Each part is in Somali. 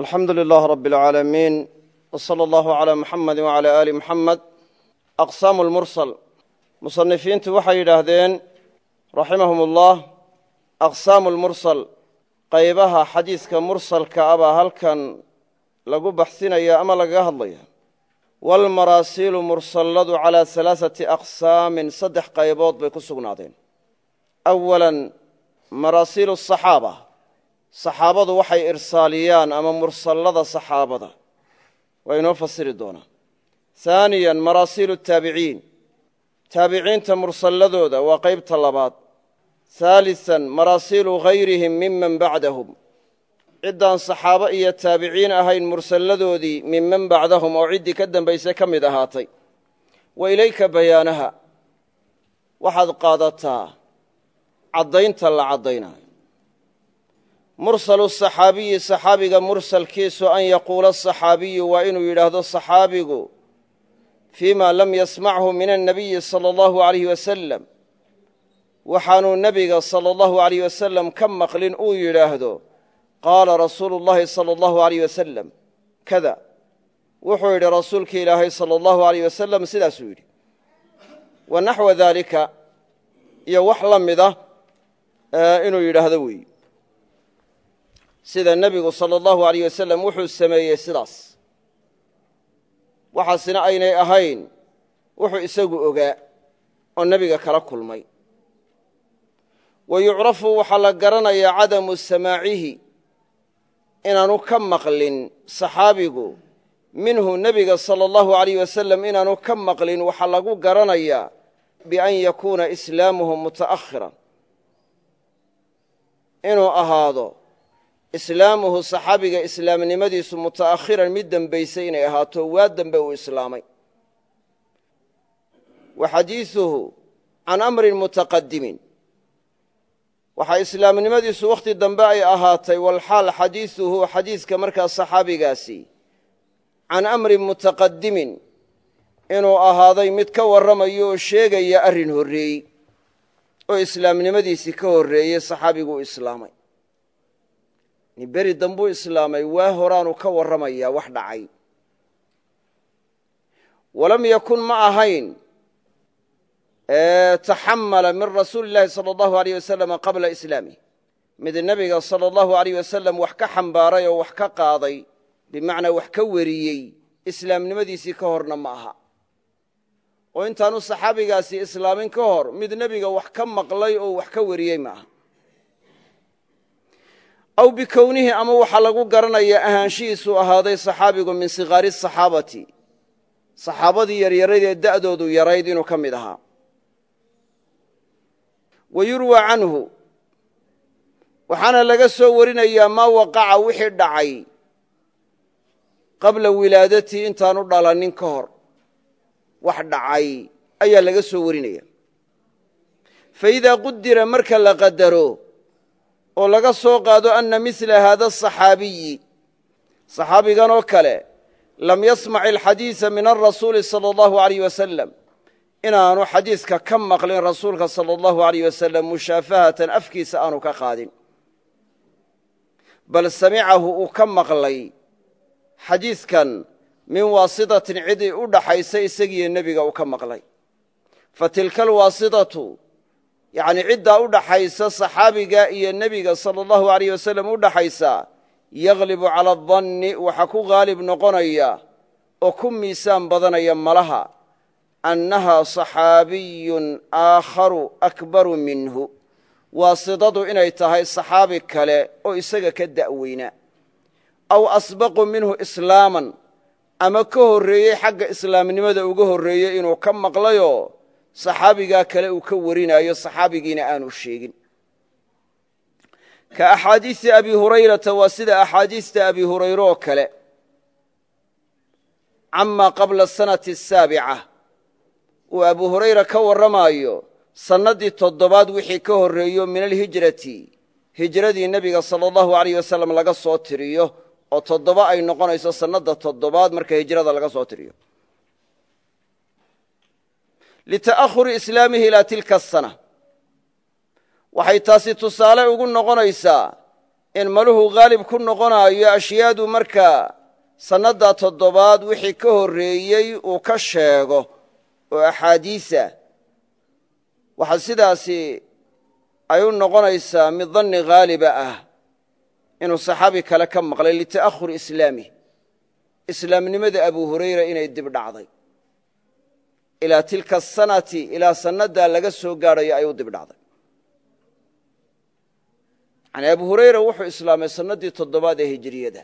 alxamdu lilah rab اlcaalamiin w slى allahu عalى muxamadi wعalى ali muxamed aqsaamu lmursal musanifiintu waxay yidhaahdeen raximahum ullah aqsaamu lmursal qaybaha xadiiska mursalka abaa halkan lagu baxsinaya ama lagaga hadlaya waalmaraasiilu mursalladu calaa halaaثati aqsaamin saddex qaybood bay ku sugnaadeen awalan maraasiilu asaxaaba saxaabadu waxay irsaaliyaan ama mursallada saxaabada. Waa inoo fasiri doonaa haaniyan maraasiilu taabiciin taabiciinta mursalladooda waa qaybta labaad. Haalisan maraasiilu hayrihim miman bacdahum. Ciddaan saxaabo iyo taabiciin ahayn mursalladoodii minman bacdahum oo ciddii ka dambayse ka mid ahaatay. Wa ilayka bayaanaha. Waxaad qaadataa caddaynta la caddaynayo mursalu saxaabiyi saxaabiga mursalkiisu an yaquula asaxaabiyu waa inuu yidhaahdo saxaabigu fii ma lam yasmachu min annabiyi sala allahu alayh wasalam. Waxaanuu nebiga sala allahu alayh wasalam ka maqlin uu yidhaahdo qaala rasuulu llahi sala allahu alayh wasalam. Kada wuxuu yidhi rasuulki ilaahay sala allahu alayh wasalam sidaasuu yidhi. Wa naxwa daalika iyo wax la mida inuu yidhaahdo weeyi sida nebigu sala allahu alayh wasalam wuxuu sameeyey sidaas. Waxaasina aynay ahayn wuxuu isagu ogaa oo nebiga kala kulmay. Wa yucrafu waxaa la garanayaa cadamu samaacihi inaanu ka maqlin saxaabigu. Minhu nebiga sala allahu alayh wasalam inaanu ka maqlin waxaa lagu garanayaa bian yakuuna islaamuhu muta'akhiran. Inuu ahaado islaamuhu saxaabiga islaamnimadiisu muta'akhiran mid dembaysay inay ahaato waa dembe uu islaamay. Wa xadiiثuhu can amrin mutaqadimin waxaa islaamnimadiisu wakhti dambe ay ahaatay walxaal xadiiثuhu xadiiska markaa saxaabigaasi can amrin mutaqadimin inuu ahaaday mid ka warramayo oo sheegaya arrin horreeyey oo islaamnimadiisii ka horreeyey saxaabiguu islaamay nin beri dambuu islaamay waa horaanu ka warramayaa wax dhacay. Walam yakun ma ahayn taxamala min rasuuli llahi sala allahu aleyh wasalam qabla islaamih mid nebiga sala allahu aleyh wasalam wax ka xambaaray oo wax ka qaaday bimacnaa wax ka weriyey islaamnimadiisii ka horna ma aha. Oo intaanu saxaabigaasi islaamin ka hor mid nebiga wax ka maqlay oo wax ka weriyey ma aha aw bikownihi ama waxaa lagu garanayaa ahaanshihiisuu ahaaday saxaabigu min sikaari saxaabati. Saxaabadii yaryarayd ee da'doodu yarayd inuu ka mid ahaa. Wa yurwa canhu. Waxaana laga soo warinayaa maa waqaca wixii dhacay qabla wilaadatii intaanu dhalanin ka hor. Wax dhacay ayaa laga soo warinaya. Fa idaa qudira marka la qadaro oo laga soo qaado anna mila haada asaxaabiyi saxaabigan oo kale lam yasmac alxadiisa min alrasuuli sala allahu alayh wasalam inaanu xadiiska ka maqlin rasuulka sala allahu alayh wasalam mushaafahatan afkiisa aanu ka qaadin. Bal samicahu uu ka maqlay xadiiskan min waasitatin cidii u dhaxaysa isagiiyo nebiga uu ka maqlay. Fa tilka alwaasitatu yacni ciddaa u dhaxaysa saxaabiga iyo nebiga sala allahu alayh wasalam u dhaxaysa yaglibu cala adanni waxaa ku haalib noqonaya oo ku miisaan badanaya malaha annaha saxaabiyun aakharu akbaru minhu. Waasidadu inay tahay saxaabi kale oo isaga ka da'weyna. Aw asbaqu minhu islaaman ama ka horreeyey xagga islaamnimada uga horreeyey inuu ka maqlayoo saxaabigaa kale uu ka warinaayo saxaabigiina aanu sheegin. Ka axaadiisi abi hurayrata waa sida axaadiista abi hurayre oo kale. Camaa qabla sanati asaabica uu abu hurayra ka warramaayo sannaddii toddobaad wixii ka horreeyo min alhijrati hijradii nebiga sala allahu alayh wasalam laga soo tiriyo oo toddoba ay noqonayso sannadda toddobaad marka hijrada laga soo tiriyo lita'ahuri islaamihi ilaa tilka asana waxay taasi tusaale ugu noqonaysaa in maluhu haalib ku noqonaayo ashyaadu markaa sannadda toddobaad wixii ka horreeyey uu ka sheego oo axaadiisa. Waxaa sidaasi ay u noqonaysaa mid danni haaliba ah inuu saxaabi kale ka maqlay lita'ahuri islaamih islaamnimada abu hurayra inay dib dhacday ilaa tilka asanati ilaa sannadaa laga soo gaadhayo ay u dib dhacday yani abu hurayra wuxuu islaamay sannaddii toddobaad ee hijiriyada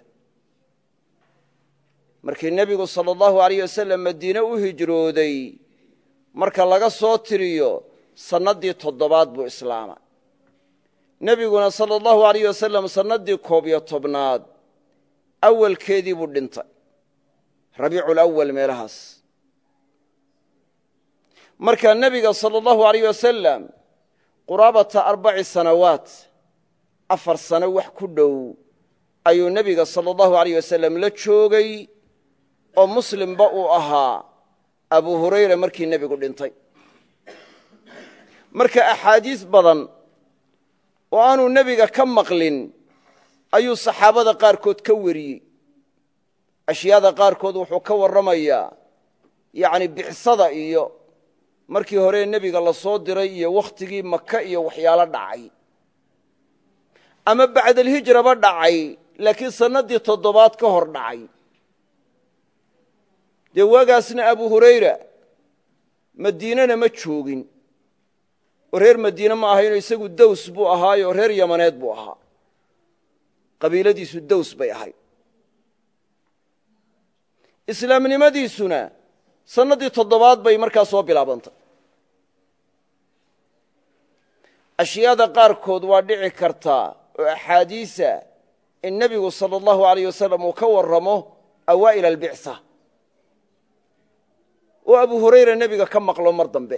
markii nebigu sala allahu alayh wasalam madiine u hijrooday marka laga soo tiriyo sannaddii toddobaad buu islaamay. Nebiguna sala allahu alayh wasalam sannaddii koob iyo tobnaad awalkeedii buu dhintay. Rabiiculawal meelahaas markaa nebiga sala allahu alayh wasalam quraabata arbaci sanawaat afar sano wax ku dhow ayuu nebiga sala allahu alayh wasalam la joogay oo muslimba uu ahaa abu hurayra markii nebigu dhintay. Marka axaadiis badan oo aanuu nebiga ka maqlin ayuu saxaabada qaarkood ka weriyey ashyaada qaarkood wuxuu ka warramayaa yacni bicsada iyo markii hore nebiga la soo diray iyo wakhtigii maka iyo waxyaalo dhacay. Ama bacdalhijraba dhacay laakiin sannaddii toddobaad ka hor dhacay. Dee waagaasna abu hurayra madiinena ma joogin. Oo reer madiine ma ahayno isagu daws buu ahaayo reer yamaneed buu ahaa. Qabiiladiisu daws bay ahayd. Islaamnimadiisuna sannaddii toddobaad bay markaa soo bilaabantay ashyaada qaarkood waa dhici kartaa oo axaadiisa in nebigu sala allahu alayh wasalam uu ka warramo awaa'il albicsa oo abu hurayra nebiga ka maqlo mar dambe.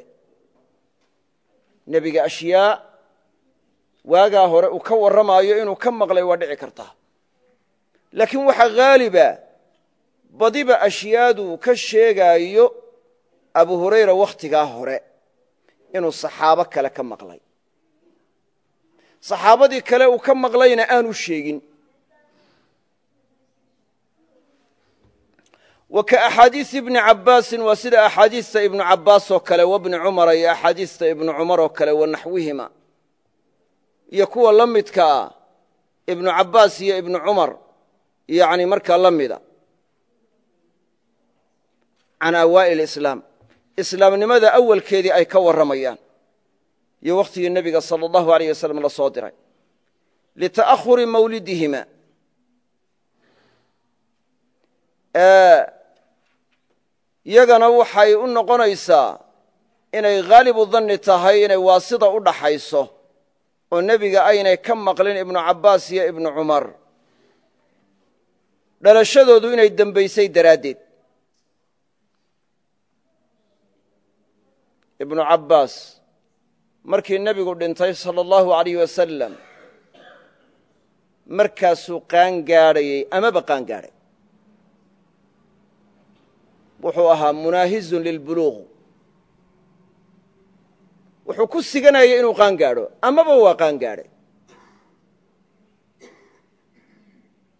Nebiga ashyaa waagaa hore uu ka warramaayo inuu ka maqlay waa dhici kartaa laakiin waxaa haaliba badiba ashyaadu ka sheegaayo abu hurayra wakhtigaa hore inuu saxaabo kale ka maqlay saxaabadii kale uu ka maqlayna aanu sheegin. Wa ka axaadiisi ibni cabbaasin waa sida axaadiista ibnu cabbaas oo kale wabni cumara iyo axaadiista ibnu cumar oo kale wa naxwihima. Iyo kuwa la midka ah ibnu cabbaas iyo ibnu cumar yani markaa la mida. Can awaa'il islaam islaamnimada awalkeedii ay ka warramayaan iyo wakhtigii nebiga sala allahu alayh wasalam la soo diray. Lita'ahuri mawlidihima. Yagana waxay u noqonaysaa inay haalibu danni tahay inay waasida u dhaxayso oo nebiga aynay ka maqlin ibnu cabbaas iyo ibnu cumar. Dhalashadoodu inay dembaysay daraaddeed. Ibnu cabbaas markii nebigu dhintay sala allahu alayh wasalam markaasuu qaan gaadhayey amaba qaan gaadhay wuxuu ahaa munaahizun lilbuluuq wuxuu ku siganayay inuu qaan gaadho amaba waa qaan gaadhay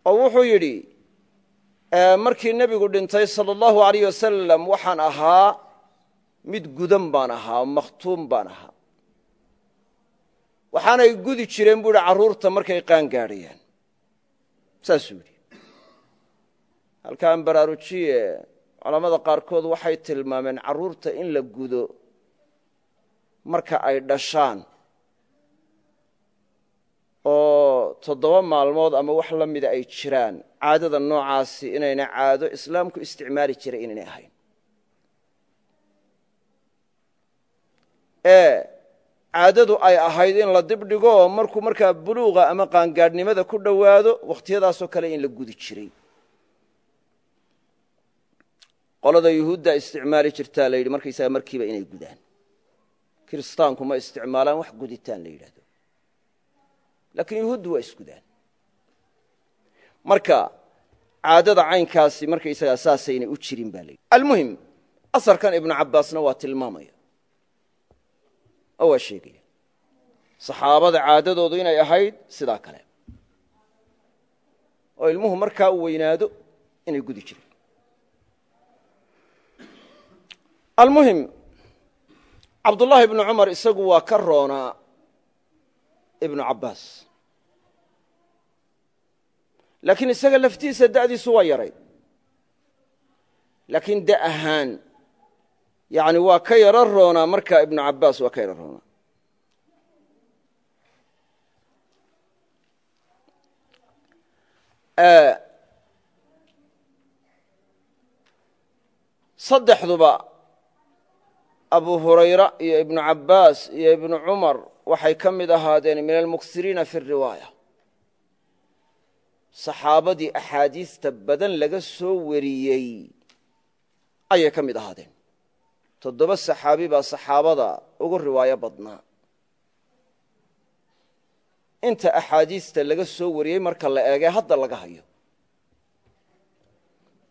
oo wuxuu yidhi markii nebigu dhintay sala allahu alayh waxaan ahaa mid gudan baan ahaa makhtuum baan ahaa waxaanay gudi jireen buu yidhi carruurta markay qaan gaadhayaan saasuu yidhi. Halkaan baraarujiye culammada qaarkood waxay tilmaameen carruurta in la gudo marka ay dhashaan oo toddoba maalmood ama wax la mida ay jiraan caadada noocaasi inayna caado islaamku isticmaali jiray inaynay ahayn caadadu ay ahayd in la dibdhigo markuu markaa buluuqa ama qaangaadhnimada ku dhowaado wakhtiyadaasoo kale in la gudi jiray. Qolada yuhuudda isticmaali jirtaa la yidhi markaysaga markiiba inay gudaan. Kiristaanku ma isticmaalaan wax guditaan la yidhahdo laakiin yuhuuddu waa isgudaan. Marka caadada caynkaasi markaysagaa saasaynay u jirin ba la yidhi. Almuhim asarkan ibnu cabbaasna waa tilmaamaya oo waa sheegaya. Saxaabada caadadoodu inay ahayd sidaa kale. Oo ilmuhu markaa uu weynaado inay gudi jireen. Almuhim cabdullaahi ibnu cumar isagu waa ka roonaa ibnu cabbaas. Laakiin isaga laftiisa da'diisu waa yaray. Laakiin da ahaan yani waa ka yaro roonaa markaa ibnu cabbaas waa ka yaro roonaa. Saddexduba abu hurayra iyo ibnu cabbaas iyo ibnu cumar waxay ka mid ahaadeen min almuksiriina fi riwaaya. Saxaabadii axaadiista badan laga soo wariyey ayay ka mid ahaadeen toddoba saxaabi baa saxaabada ugu riwaayo badnaa inta axaadiista laga soo wariyey marka la eegay hadda laga hayo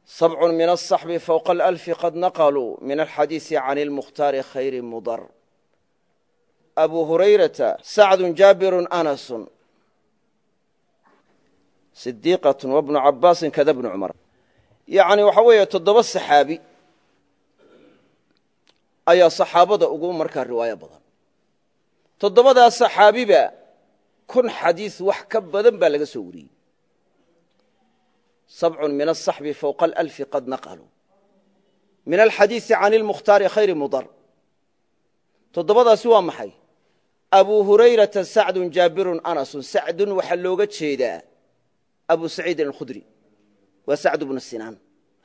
sabcun min aلصaxbi fowqa alalfi qad naqaluu min alxadiisi can اlmukhtaari khayri mudar abu hurayrata sacdu jaabiru anasu sidiiqat wabnu cabaasin kada bnu cumar yacni waxa weeye toddoba saxaabi ayaa saxaabada ugu markaa riwaayo badan toddobadaa saxaabiba kun xadiis wax ka badan baa laga soo wariyey sabcun min aلصaxbi fowqa alalfi qad naqaluu min alxadiisi can اlmukhtaari khayri mudar toddobadaasi waa maxay abu hurayrata sacdun jaabirun anasun sacdun waxaa looga jeedaa abu saciidin alkhudri waa sacd bnu sinaan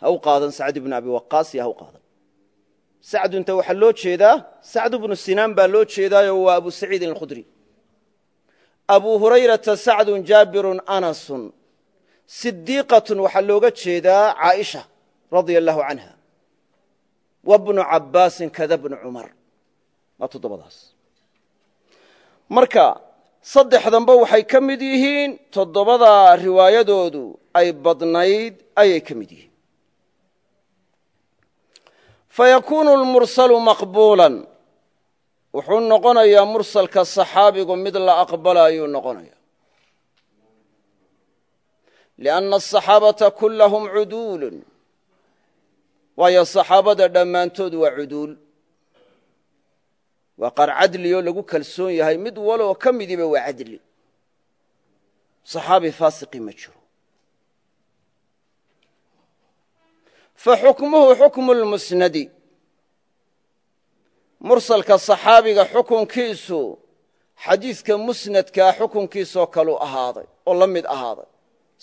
ha u qaadan sacd bnu abi waqaas iyo ha u qaadan sacdunta waxaa loo jeedaa sacdu bnu sinaan baa loo jeedaayo waa abu saciidin alkhudri. Abu hurayrata sacdun jaabirun anasun. Sidiiqatun waxaa looga jeedaa caaisha radia allahu canha wa bnu cabbaasin kada bnu cumar. Waa toddobadaas. Marka saddexdanba waxay ka mid yihiin toddobada riwaayadoodu ay badnayd ayay ka mid yihiin fayakuunu lmursalu maqbuulan wuxuu noqonayaa mursalka saxaabigu mid la aqbalayuu noqonaya lianna asaxaabata kullahum cuduulun waayo saxaabada dhammaantood waa cuduul waa qaar cadlioo lagu kalsoon yahay mid waloo ka midiba waa cadli saxaabi faasiqi ma fa xukmuhu xukmu lmusnadi mursalka saxaabiga xukunkiisu xadiidka musnadkaa xukunkiisoo kaluu ahaaday oo la mid ahaaday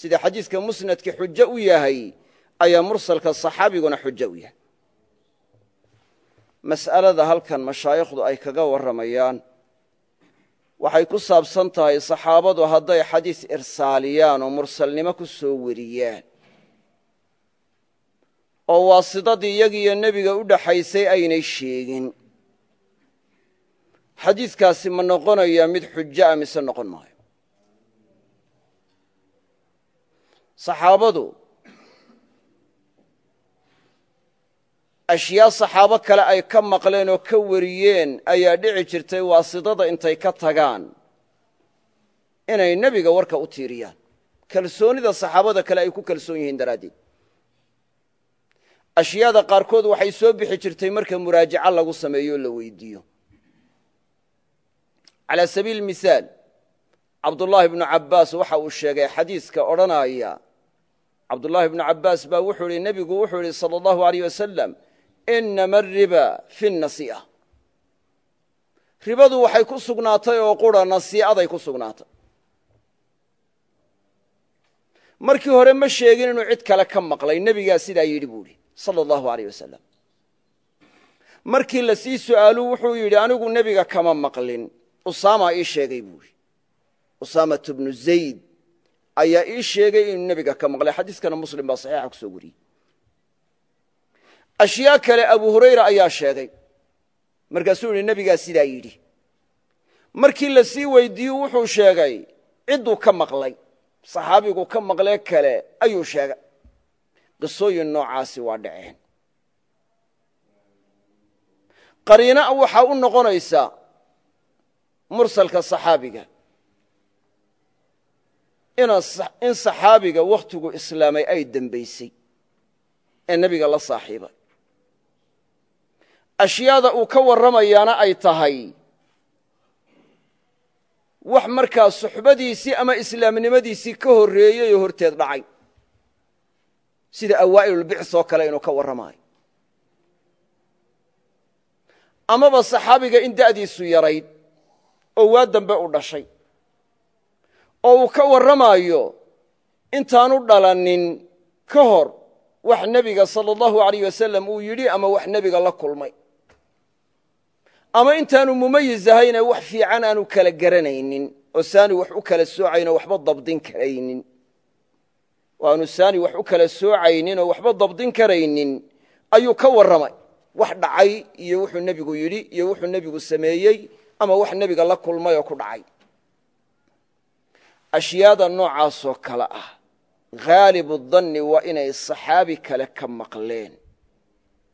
sida xadiidka musnadka xujo u yahay ayaa mursalka saxaabiguna xujo u yahay mas'alada halkan mashaayikhdu ay kaga warramayaan waxay ku saabsan tahay saxaabadu hadday xadiis irsaaliyaan oo mursalnimo ku soo wariyaan oo waasidadii iyagiiyo nebiga u dhaxaysay aynay sheegin. Xadiidkaasi ma noqonaya mid xujo a mise noqon maayo? Saxaabadu ashyaa saxaabo kale ay ka maqleen oo ka wariyeen ayaa dhici jirtay waasidada intay ka tagaan inay nebiga warka u tiiriyaan. Kalsoonida saxaabada kale ay ku kalsoon yihiin daraaddeed ashyaada qaarkood waxay soo bixi jirtay marka muraajaco lagu sameeyo la weydiiyo. Calaa sabiili mihaal cabdullaahi bnu cabbaas waxa uu sheegay xadiiska odhanaya cabdullaahi bnu cabbaas baa wuxuu ihi nebigu wuxuu idhi sala allahu aleyh wasalam inama ariba fi nasi'a ribadu waxay ku sugnaatay oo qura nasii'aday ku sugnaatay. Markii hore ma sheegin inuu cid kale ka maqlay nebigaa sidaa yidhi buu idhi sala allahu aleyh wasalam markii la sii su'aaluu wuxuu yidhi anigu nebiga kama maqlin. Usaama ii sheegay buu idhi usaamatu bnu zayd ayaa ii sheegay inuu nebiga ka maqlay. Xadiiskana muslim baa saxiixa ku soo wariyey. Ashyaa kale abu hurayra ayaa sheegay. Markaasuu yidhi nebigaa sidaa yidhi. Markii la sii weydiiyu wuxuu sheegay cidduu ka maqlay. Saxaabigu ka maqlee kale ayuu sheegay qisooyin noocaasi waa dhaceen. Qariina waxaa u noqonaysa mursalka saxaabiga. In saxaabiga wakhtigu islaamay ay dembaysay ee nebiga la saaxiibay ashyaada uu ka warramayaana ay tahay wax markaa suxbadiisii ama islaamnimadiisii ka horreeyey oo horteed dhacay sida awaa'ilulbics oo kale inuu ka warramaayo. Amaba saxaabiga in da'diisu yarayd oo waa dambe u dhashay oo uu ka warramaayo intaanu dhalanin ka hor wax nebiga sala allahu alayh wasalam uu yidhi ama wax nebiga la kulmay. Ama intaanu mumayiz ahayne wax fiican aanu kala garanaynin oo saani wax u kala soocayno waxba dabdin karaynin oo saani wax u kala soocaynin oo waxba dabdin karaynin ayuu ka warramay. Wax dhacay iyo wuxuu nebigu yidhi iyo wuxuu nebigu sameeyey ama wax nebiga la kulmay oo ku dhacay. Ashyaada noocaasoo kale ah haalibu danni waa inay saxaabi kale ka maqleen.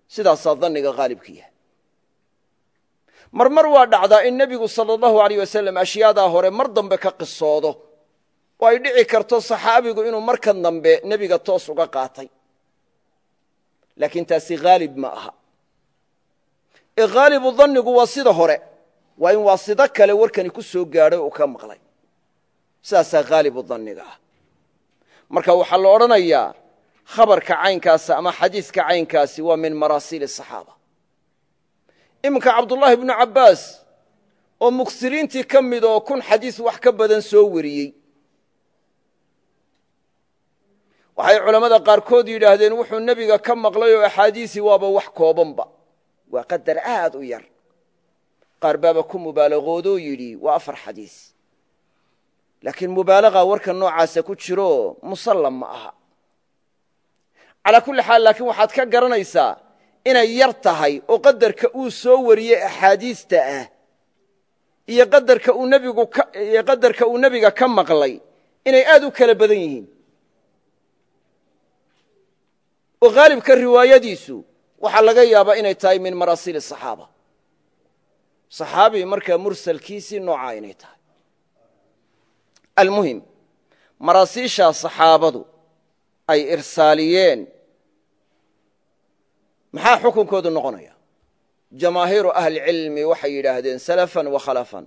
Sidaasaa danniga haalibka yahay. Marmar waa dhacdaa in nebigu sala allahu alayh wasalam ashyaadaa hore mar dambe ka qisoodo oo ay dhici karto saxaabigu inuu markan dambe nebiga toos uga qaatay. Laakiin taasi haalib ma aha. Ee haalibu dannigu waa sida hore. Waa in waasito kale warkani ku soo gaadhay uu ka maqlay. Sidaasaa haalibu danniga ah. Marka waxaa la odhanayaa khabarka caynkaasa ama xadiiska caynkaasi waa min maraasiil asaxaaba iminka cabdullaahi bnu cabbaas oo muksiriintii ka mid oo kun xadiis wax ka badan soo wariyey waxay culammada qaarkood yidhaahdeen wuxuu nebiga ka maqlay oo axaadiisii waaba wax koobanba. Waa qadar aad u yar. Qaar baaba ku mubaalaqoodoo yidhi waa afar xadiis. Laakiin mubaalaqa warka noocaasa ku jiro musallam ma aha. Calaa kulli xaal laakiin waxaad ka garanaysaa inay yar tahay oo qadarka uu soo wariyey axaadiista ah iyo qadarka uu nebiga ka maqlay inay aad u kala badan yihiin oo haalibka riwaayadiisu waxaa laga yaabaa inay tahay min maraasiili saxaaba. Saxaabi markaa mursalkiisii noocaa inay tahay. Almuhim maraasiishaa saxaabadu ay irsaaliyeen. Maxaa xukunkoodu noqonaya? Jamaahiiru ahlicilmi waxay yidhaahdeen salafan wa khalafan.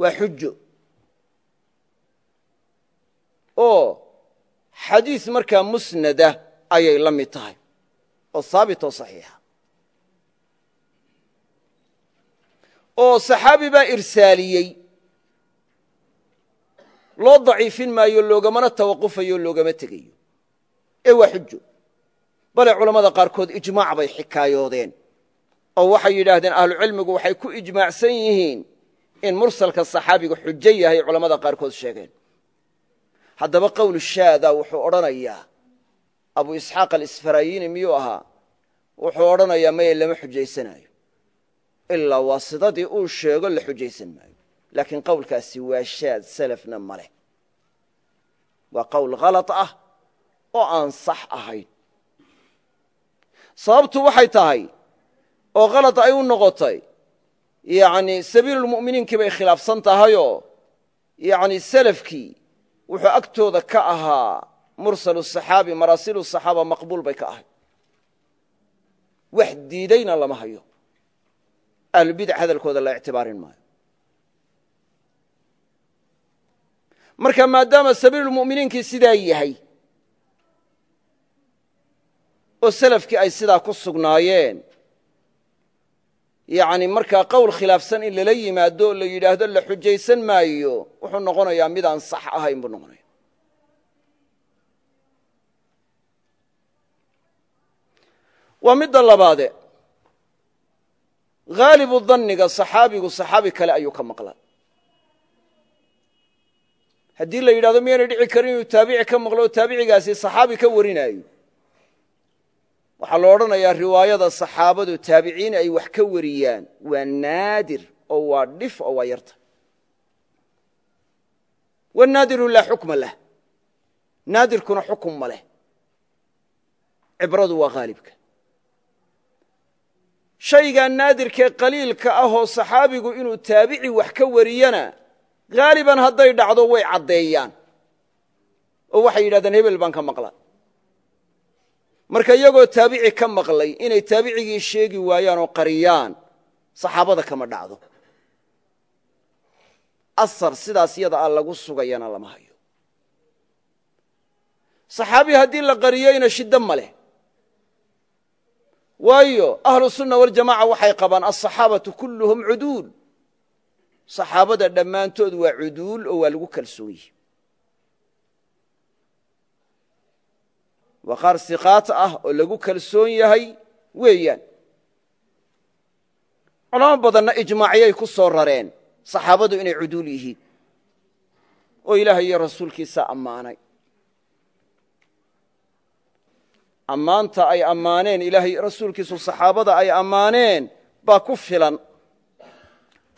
Waa xujo oo xadiis markaa musnada ayay la mid tahay oo haabit oo saxiixa. oo saxaabi baa irsaaliyey. loo daciifin maayo loogamana tawaqufayo loogama tegayo. Ee waa xujo bale culammada qaarkood ijmaac bay xikaayoodeen oo waxay yidhaahdeen ahlucilmigu waxay ku ijmaacsan yihiin in mursalka saxaabigu xujo yahay culammada qaarkood sheegeen. Haddaba qowl shaada wuxuu odhanayaa abu isxaaq alisfarayini miyuu ahaa? Wuxuu odhanayaa maya lama xujaysanayo. Ilaa waasidadii uu sheego la xujaysan maayo. Laakiin qowlkaasi waa shaad salafna ma leh. Waa qowl khalad ah oo aan sax ahayn. Sababtu waxay tahay oo khalad ay u noqotay yani sabiilulmu'miniinkii bay khilaafsan tahayoo yani salafkii wuxuu agtooda ka ahaa mursalu saxaabi maraasilu saxaaba maqbuul bay ka ahay wax diidayna lama hayo. Ahlubidac hadalkooda la ictibaarin maayo. Marka maadaama sabiilulmu'miniinkii sidaa yahay oo salafkii ay sidaa ku sugnaayeen yani markaa qowl khilaafsan in lala yimaado o la yidhaahdo la xujaysan maayo wuxuu noqonayaa mid aan sax ahayn buu noqonaya waa midda labaade. Haalibu danniga saxaabigu saxaabi kale ayuu ka maqla haddii la yidhahdo miyaynay dhici karin inuu taabici ka maqlo oo taabicigaasi saxaabi ka warinaayo. Waxaa la odhanayaa riwaayada saxaabadu taabiciin ay wax ka wariyaan. Waa naadir oo waa dhif oo waa yarta. Wanaadiru laa xukma lah. Naadirkuna xukum ma leh. Cibradu waa haalibka shaygaa naadirkee qaliilka ahoo saxaabigu inuu taabici wax ka wariyana haaliban hadday dhacdo way caddeeyaan. Oo waxay yidhahdeen hebel baan ka maqla marka iyagoo taabici ka maqlay inay taabicigii sheegi waayaan oo qariyaan saxaabada kama dhacdo. Asar sidaas yada a lagu sugayana lama hayo. Saxaabi haddii la qariyeyna shiddo ma leh waayo ahlu sunna waljamaca waxay qabaan alsaxaabatu kulluhum cuduul. Saxaabada dhammaantood waa cuduul oo waa lagu kalsoon yihi waa qaar siqaat ah oo lagu kalsoon yahay weeyaan. Culamo badanna ijmaacyay ku soo rareen saxaabadu inay cuduul yihiin. Oo ilaahay iyo rasuulkiisa ammaanay ammaanta ay ammaaneen ilaahay rasuulkiisu saxaabada ay ammaaneen baa ku filan.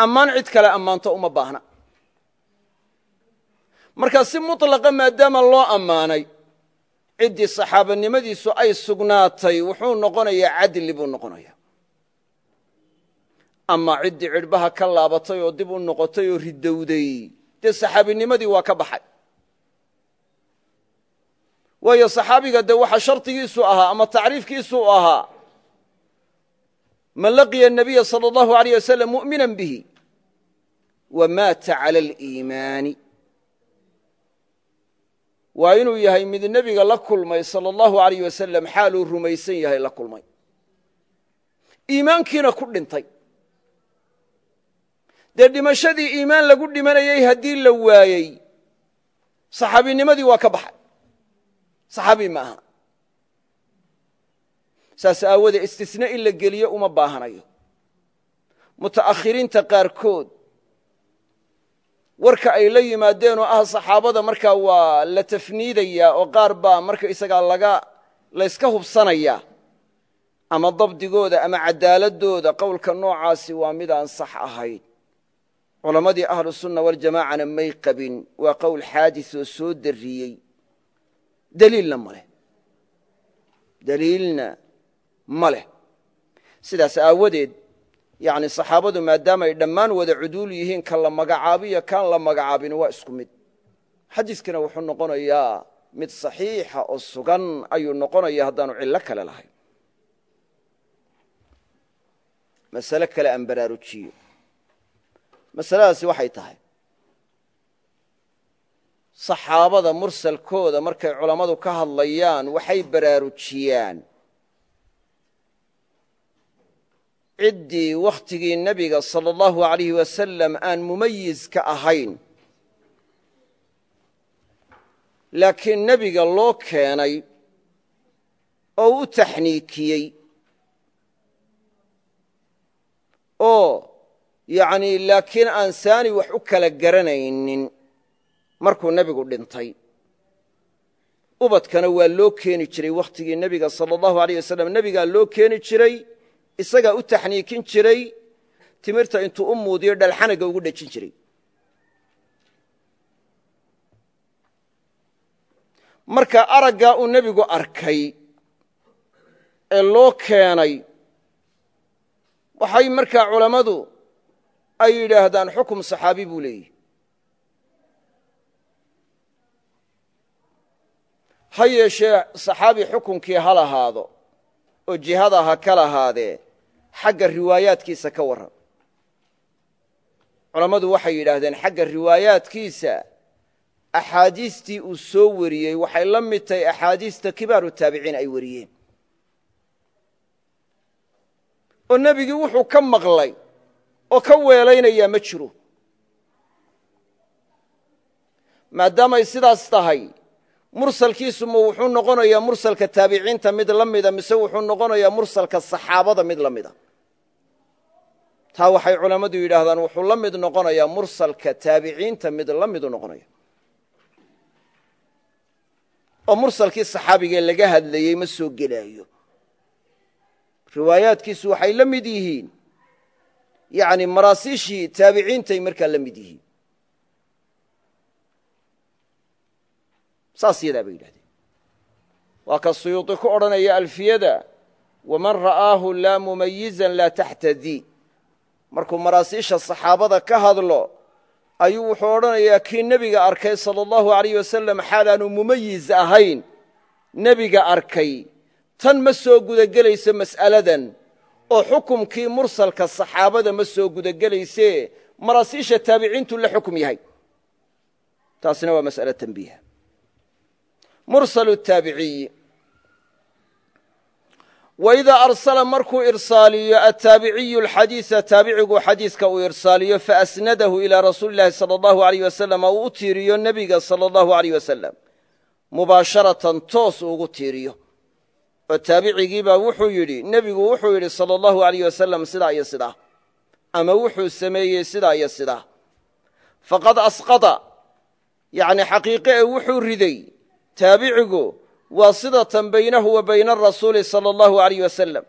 Ammaan cid kale ammaanto uma baahna. Marka si mutlaqa maadaama loo ammaanay ciddii saxaabanimadiisu ay sugnaatay wuxuu noqonayaa cadli buu noqonaya ama ciddii cidhbaha ka laabatay oo dib u noqotay oo ridowday dee saxaabinimadii waa ka baxay waayo saxaabiga de waxa shardigiisu ahaa ama tacriifkiisu ahaa man laqiya الnabiya salى اllahu عalيyه wasalam muؤmina bihi wa maata calى اliimaani waa inuu yahay mid nebiga la kulmay salى اllahu عalayh wasalam xaaluu rumaysan yahay la kulmay iimaankiina ku dhintay dee dhimashadii iimaan lagu dhimanayey haddii la waayey saxaabinimadii waa ka baxay saxaabi ma aha saas aawoodee istisne in la geliyo uma baahanayo muta'akhiriinta qaarkood warka ay la yimaadeen oo ah saxaabada markaa waa la tafniidayaa oo qaar baa marka isagaa laga layska hubsanayaa ama dabdigooda ama cadaaladooda qowlka noocaasi waa midaan sax ahayn. Culammadii ahlu sunna waljamaacana may qabin waa qowl xaadis oo soo darriyey daliilna ma leh. Daliilna ma leh. Sidaas aawadeed yani saxaabadu maadaama ay dhammaan wada cuduul yihiin kan la magacaabiyo kaan la magacaabin waa isku mid. Xadiiskana wuxuu noqonayaa mid saxiixa oo sugan ayuu noqonaya haddaanu cillo kale lahayn. Masale kale aan baraarujiyo. Masaladaasi waxay tahay saxaabada mursalkooda markay culammadu ka hadlayaan waxay baraarujiyaan. Ciddii wakhtigii nebiga sala allahu alayh wasalam aan mumayiska ahayn. Laakiin nebiga loo keenay oo u taxniikiyey oo yacni laakiin aan saani wax u kala garanaynin markuu nebigu dhintay. Ubadkana waa loo keeni jiray wakhtigii nebiga sala allahu alayh wasalam nebigaa loo keeni jiray isagaa u taxniikin jiray timirta intuu u muudiyo dhalxanaga ugu dhejin jiray. Marka araggaa uu nebigu arkay ee loo keenay waxay markaa culammadu ay yidhaahdaan xukum saxaabi buu leeyihi ha yeeshee saxaabi xukunkii ha lahaado oo jihada ha ka lahaadee xagga riwaayaadkiisa ka warran. Culammadu waxay yidhaahdeen xagga riwaayaadkiisa axaadiistii uu soo wariyey waxay la mid tahay axaadiista kibaaru taabiciin ay wariyeen. Oo nebigii wuxuu ka maqlay oo ka weelaynayaa ma jiro. Maadaamay sidaas tahay mursalkiisu ma wuxuu noqonayaa mursalka taabiciinta mid la mida mise wuxuu noqonayaa mursalka saxaabada mid la mida. Taa waxay culammadu yidhaahdaan wuxuu la mid noqonayaa mursalka taabiciinta mid la midu noqonaya. Oo mursalkii saxaabigee laga hadlayey ma soo gelaayo. Riwaayaadkiisu waxay la mid yihiin yani maraasiishii taabiciintay markaa la mid yihiin saas yadaa bay yidhahdeen waa ka suyuudi ku odhanaya alfiyada waman ra'aahu laa mumayizan laa taxtadii markuu maraasiisha saxaabada ka hadlo ayuu wuxuu odhanayaa kii nebiga arkay sala allahu alayh wasalam xaalaanu mumayiz ahayn nebiga arkay. Tan ma soo gudagelayso mas'aladan oo xukumkii mursalka saxaabada ma soo gudagelayse marasiisha taabiciintu la xukum yahay. Taasina waa mas'alo tembiiha mursalu taabiciyi. Waidaa arsala markuu irsaaliyo attaabiciyu alxadiisa taabicigu xadiiska uu irsaaliyo faasnadahu ilaa rasuuli llahi sala allahu alayh wasalam oo uu u tiiriyo nebiga sala allahu alayh wasalam mubaasharatan toos ugu tiiriyo. Oo taabicigiibaa wuxuu yidhi nebigu wuxuu yidhi sala allahu alayh wasalam sidaa iyo sidaa. Ama wuxuu sameeyey sidaa iyo sidaa. Faqad asqada yacni xaqiiqe ee wuxuu riday taabicigu waasidatan baynahu wa bayna arasuuli sala allahu alayh wasalam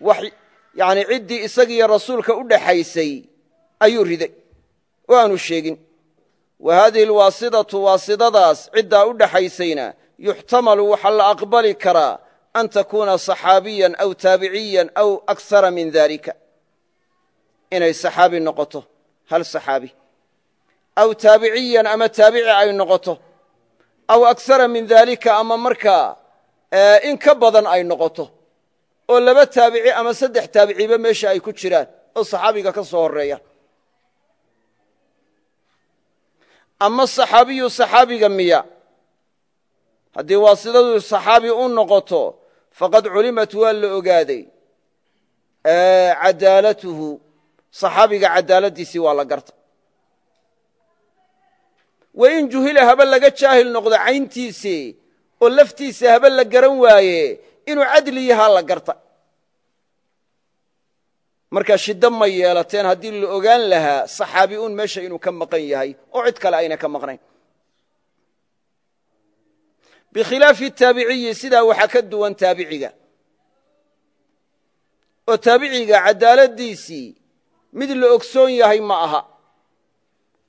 wax yacni ciddii isagiiyo rasuulka u dhaxaysay ayuu riday. Oo aanu sheegin. Wa haadihi alwaasidatu waasidadaas ciddaa u dhaxaysayna yuxtamalu waxaa la aqbali karaa an takuuna saxaabiyan aw taabiciyan aw aksara min dalika inay saxaabi noqoto hal saxaabi. Aw taabiciyan ama taabici ay noqoto aw aksara min daalika ama markaa in ka badan ay noqoto. Oo laba taabici ama saddex taabiciba meesha ay ku jiraan oo saxaabiga ka soo horreeya. Ama saxaabiyu saxaabiga miya. Haddii waasidadu saxaabi u noqoto faqad culimat waa la ogaaday. Cadaalatuhu saxaabiga cadaaladdiisii waa la garta wain juhila haba laga jaahil noqdo cayntiisii oo laftiisa haba la garan waaye inuu cadli yahaa la garta. Markaa shiddo ma yeelateen haddii la ogaan lahaa saxaabi uun meesha inuu ka maqan yahay oo cid kale ayna ka maqnayn. Bikhilaafi taabiciyi sidaa waxaa ka duwan taabiciga. Oo taabiciga cadaaladdiisii mid la ogsoon yahay ma aha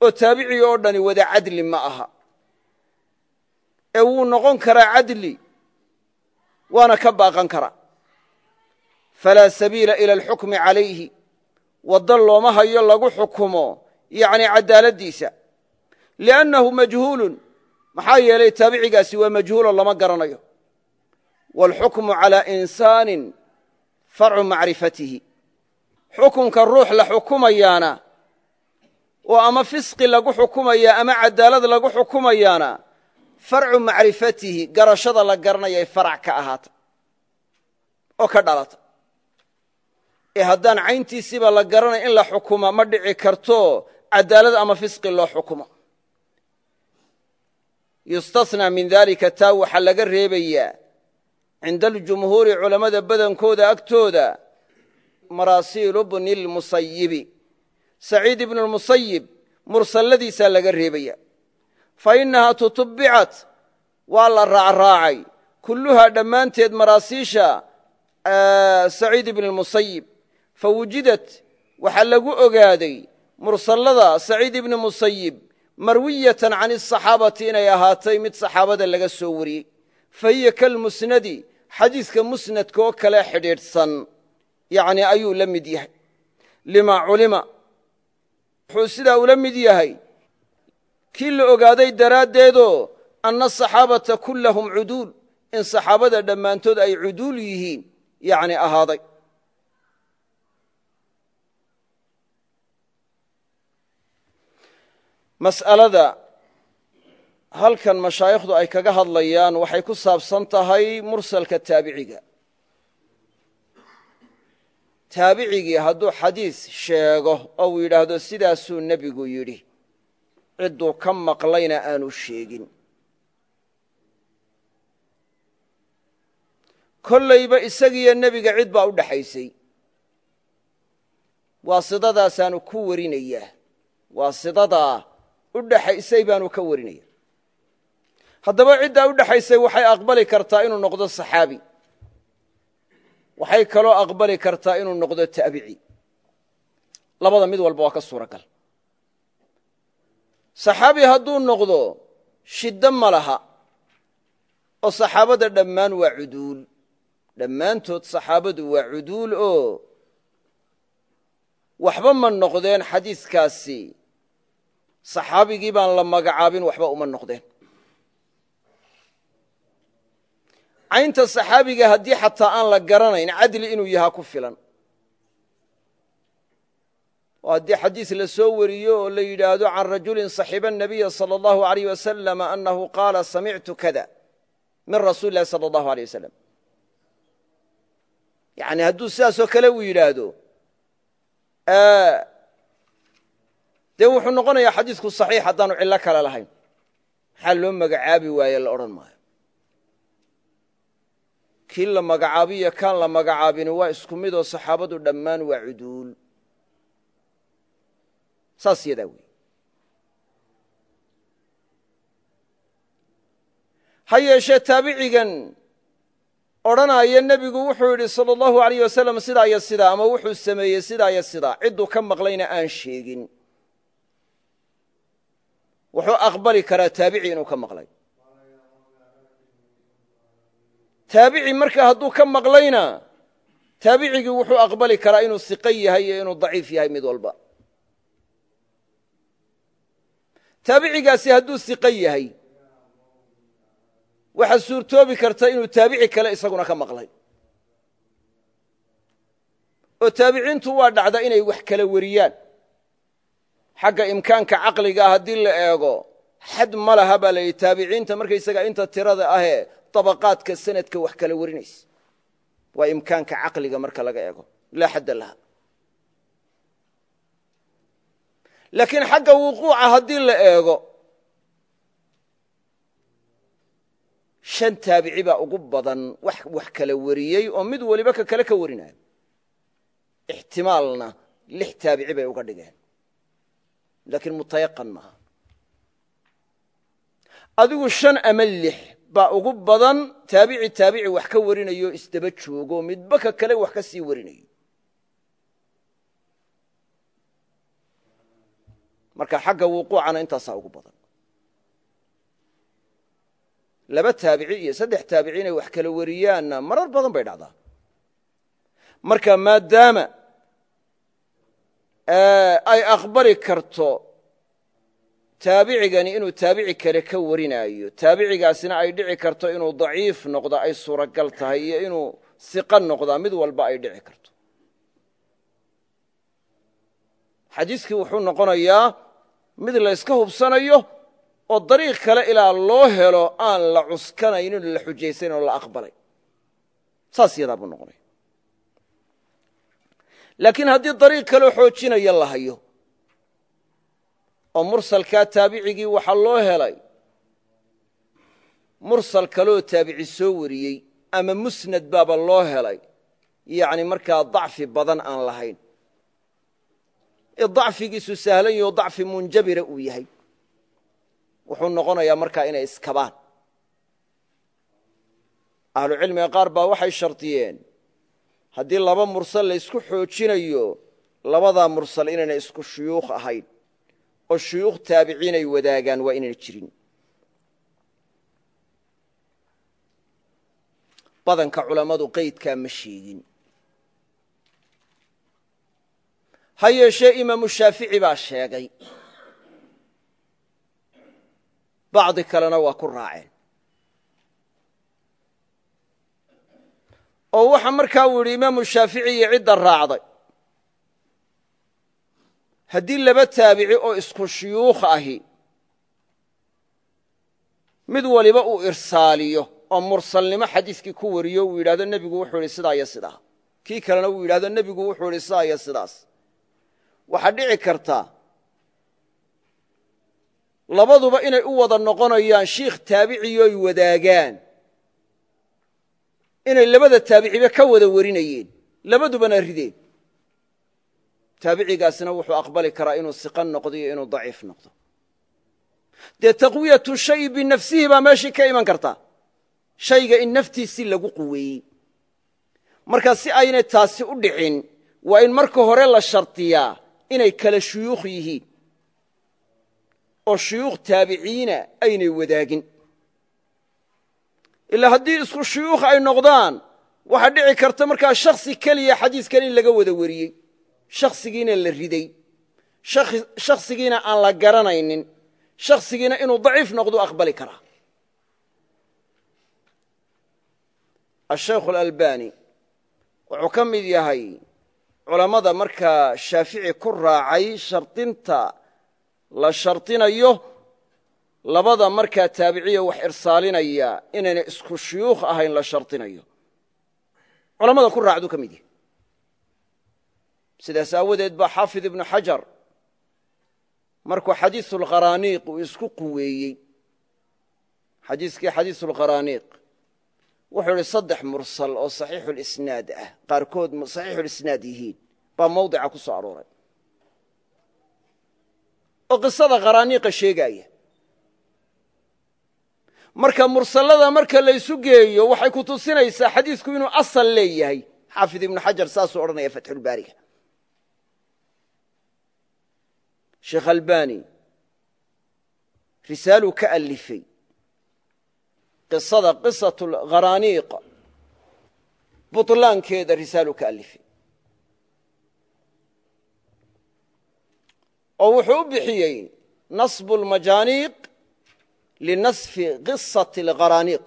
oo taabicii oo dhani wada cadli ma aha. Ee wuu noqon karaa cadli waana ka baaqan karaa falaa sabiila ila alxukmi calayhi waddo looma hayo lagu xukumo yacni caddaaladdiisa liannahu majhuulun maxaa yeelay taabicigaasi waa majhuulo lama garanayo. Waalxukmu calaa insaanin farcu macrifatihi. Xukunka ruux la xukumayaana oo ama fisqi lagu xukumaya ama cadaalad lagu xukumayaana farcu macrifatihi garashada la garanayay farac ka ahaata oo ka dhalata. Ee haddaan cayntiisiiba la garanay in la xukuma ma dhici karto cadaalad ama fisqi loo xukumo. Yustasnaa min daalika taa waxaa laga reebayaa cinda aljumhuuri culammada badankooda agtooda maraasiilu bni lmusayibi saciid ibnu lmusayib mursalladiisaa laga reebaya. Fa innahaa tutubbicat waa la raacraacay. Kulluhaa dhammaanteed maraasiisha saciid ibni lmusayib fa wujidat waxaa lagu ogaaday mursallada saciid ibni musayib marwiyatan can asaxaabati inay ahaatay mid saxaabada laga soo wariyey. Fa hiya kalmusnadi xadiiska musnadka oo kale xidhiidhsan. Yacni ayuu la mid yahay. Lima culima wuxuu sidaa ula mid yahay kii la ogaaday daraaddeedoo anna asaxaabata kullahum cuduul. In saxaabada dhammaantood ay cuduul yihiin yacni ahaaday. Mas'alada halkan mashaayikhdu ay kaga hadlayaan waxay ku saabsan tahay mursalka taabiciga taabicigii hadduu xadiis sheego oo uu yidhaahdo sidaasuu nebigu yidhi cidduu ka maqlayna aanu sheegin. Kollayba isagiiyo nebiga cid baa u dhaxaysay. Waasidadaasaanu ku warinayaa. Waasidadaa u dhaxaysay baanu ka warinaya haddaba ciddaa u dhaxaysay waxay aqbali kartaa inuu noqdo saxaabi waxay kaloo aqbali kartaa inuu noqdo taabici. Labada mid walba waa ka suuragal. Saxaabi hadduu noqdo shiddo ma laha. Oo saxaabada dhammaan waa cuduul. Dhammaantood saxaabadu waa cuduul oo waxba ma noqdeen xadiiskaasi. Saxaabigii baan la magacaabin waxba uma noqdeen caynta saxaabiga haddii xataa aan la garanayn cadli inuu yahaa ku filan oo haddii xadiis la soo wariyo oo la yidhaahdo can rajulin saxiba الnabiya salى اllahu عaleyh wasalam anahu qaala samictu kada min rasuuli lahi salى اllahu alيyh wasalam yani hadduu sidaasoo kale uu yidhaahdo dee wuxuu noqonayaa xadiisku صaxiix haddaanu cillo kale lahayn maxaa loo magacaabi waaye la odhan maayo kii la magacaabiyo kaan la magacaabini waa isku mid oo saxaabadu dhammaan waa cuduul. Saas yadaa wey ha yeeshee taabicigan odhanaya nebigu wuxuu yidhi salى اllahu alayh wasalam sidaa iyo sidaa ama wuxuu sameeyey sidaa iyo sidaa cidduu ka maqlayna aan sheegin. Wuxuu aqbali karaa taabici inuu ka maqlay taabici marka hadduu ka maqlayna taabicigii wuxuu aqbali karaa inuu siqo yahay iyo inuu daciif yahay mid walba. Taabicigaasi hadduu siqo yahay waxaa suurtoobi karta inuu taabici kale isaguna ka maqlay. Oo taabiciintu waa dhacda inay wax kala wariyaan xagga imkaanka caqligaa haddii la eego xad ma laha baa layidhi taabiciinta markaysaga inta tirada ahee dabaqaadka sanadka wax kala warinaysa. Waa imkaanka caqliga marka laga eego. Laa xadda laha. Laakiin xagga wuquuca haddii la eego shan taabici baa ugu badan wax wax kala wariyey oo mid waliba ka kale ka warinayo. Ixtimaalna lix taabici bay uga dhigeen. Laakiin mutayaqan maaha. Adigu shan ama lix baa ugu badan taabici taabici wax ka warinayo isdaba joogo midba ka kale wax ka sii warinayo. Marka xagga wuquucana intaasaa ugu badan. Laba taabici iyo saddex taabici inay wax kala wariyaanna marar badan bay dhacdaa. Marka maadaama ay aqbali karto taabicigani inuu taabici kale ka warinaayo. Taabicigaasina ay dhici karto inuu daciif noqdo ay suuragal tahay iyo inuu siqo noqdaa mid walba ay dhici karto. Xadiiskii wuxuu noqonayaa mid layska hubsanayo oo dariiq kale ilaa loo helo aan la cuskanaynin la xujaysayn oo la aqbalay. Saas yadaa buu noqonaya. Laakiin haddii dariiq kaleo xoojinaya la hayo oo mursalkaa taabicigii waxaa loo helay. Mursal kaleoo taabici soo wariyey ama musnad baaba loo helay. Yacni markaa dacfi badan aan lahayn. Ee dacfigiisu sahlan yaho dacfi munjabira uu yahay. Wuxuu noqonayaa markaa inay iskabaan. Ahlucilmiga qaar baa waxay shardiyeen haddii laba mursal la ysku xoojinayo labadaa mursal inaynay isku shuyuukh ahayn oo shuyuukh taabiciinay wadaagaan waa inayna jirin. Badanka culammadu qaydkaa ma sheegin. Ha yeeshee imaamu shaafici baa sheegay. Bacdi kalena waa ku raaceen. Oo waxa markaa uu yidhi imaamu shaafici iyo cidda raacday haddii laba taabici oo isku shuyuukh ahi mid waliba uu irsaaliyo oo mursalnimo xadiiskii ku wariyo uu yidhahdo nebigu wuxuu idhi sidaa iyo sidaa. Kii kalena uu yidhahdo nebigu wuxuu idhi sidaa iyo sidaas. Waxaa dhici karta labaduba inay u wada noqonayaan shiikh taabiciyoy wadaagaan inay labada taabiciba ka wada warinayeen labadubana rideen taabicigaasina wuxuu aqbali karaa inuu siqan noqdo iyo inuu daciif noqdo. Dee taqwiyatu shayi binafsihi baa meeshii ka iman karta. Shayga in naftiisii lagu quweeyey. Marka si aynay taasi u dhicin waa in marka hore la shardiyaa inay kala shuyuukh yihiin. Oo shuyuukh taabiciina aynay wadaagin. Ilaa haddii isku shuyuukh ay noqdaan waxaa dhici karta markaa shakhsi keliya xadiiskan in laga wada wariyey shakhsigiina la riday shakhsigiina aan la garanaynin shakhsigiina inuu daciif noqdu aqbali karaa. Ashaykhu alalbani wuxuu ka mid yahay culammada markaa shaafici ku raacay shardinta la shardinayo labada markaa taabiciya wax irsaalinaya inayna isku shuyuukh ahayn la shardinayo culamada ku raacduu ka mid yahay sidaas aawadeed baa xaafid ibnu xajar markuu xadiisulqaraaniiq uu isku quweeyey xadiiskii xadiisulqaraaniiq wuxuu idhi saddex mursal oo saxiixulisnaad ah qaarkood saxiixulisnaad yihiin baa mawdica ku soo arooray. Oo qisada qaraaniiqa sheegaaya marka mursallada marka laysu geeyo waxay ku tusinaysaa xadiisku inuu asal leeyahay. Xaafid ibnu xajar saasuu odhanaya fatxulbaariga sheekh albani risaaluu ka alifay qisada qisatu lkharaaniiq butlaankeeda risaaluu ka alifay. Oo wuxuu u bixiyey nasbu lmajaaniiq linasfi qisati alkharaaniiq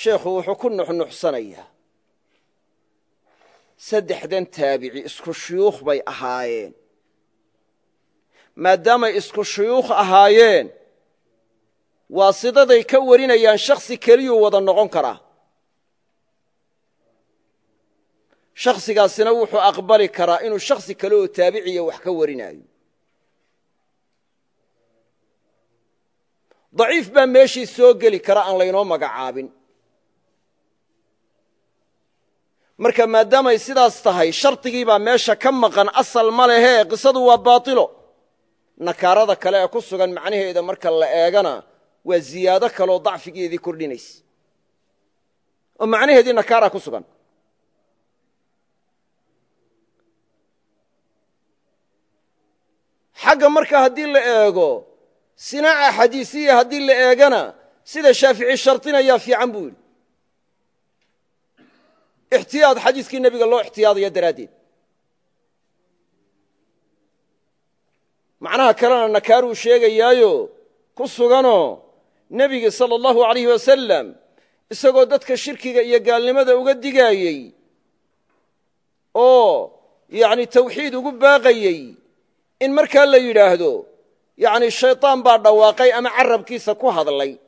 sheekhu wuxuu ku nuxnuxsanayaa saddexdan taabici isku shuyuukh bay ahaayeen. Maadaamay isku shuyuukh ahaayeen waasidaday ka warinayaan shakhsi keliyuu wada noqon karaa. Shakhsigaasina wuxuu aqbali karaa inuu shakhsi kale oo taabiciya wax ka warinaayo. Daciif baa meeshii soo geli kara aan laynoo magacaabin marka maadaamay sidaas tahay shardigii baa meesha ka maqan asal ma lehee qisadu waa baatilo. Nakaarada kale ee ku sugan macnaheeda marka la eegana waa ziyaado kaleoo dacfigeedii kordhinaysa. Oo macnaheedii nakaara ku sugan. Xagga marka haddii la eego sinaaca xadiisiya haddii la eegana sida shaafici shardinayaa fiican buu yidhi ixtiyaad xadiiskii nebiga loo ixtiyaadaya daraaddeed macnaha kalena nakaaruu sheegayaayo ku suganoo nebigi sala allahu alayh wasalam isagoo dadka shirkiga iyo gaalnimada uga digaayey oo yani tawxiid ugu baaqayey in markaa la yidhaahdo yani shayطaan baa dhawaaqay ama carabkiisa ku hadlay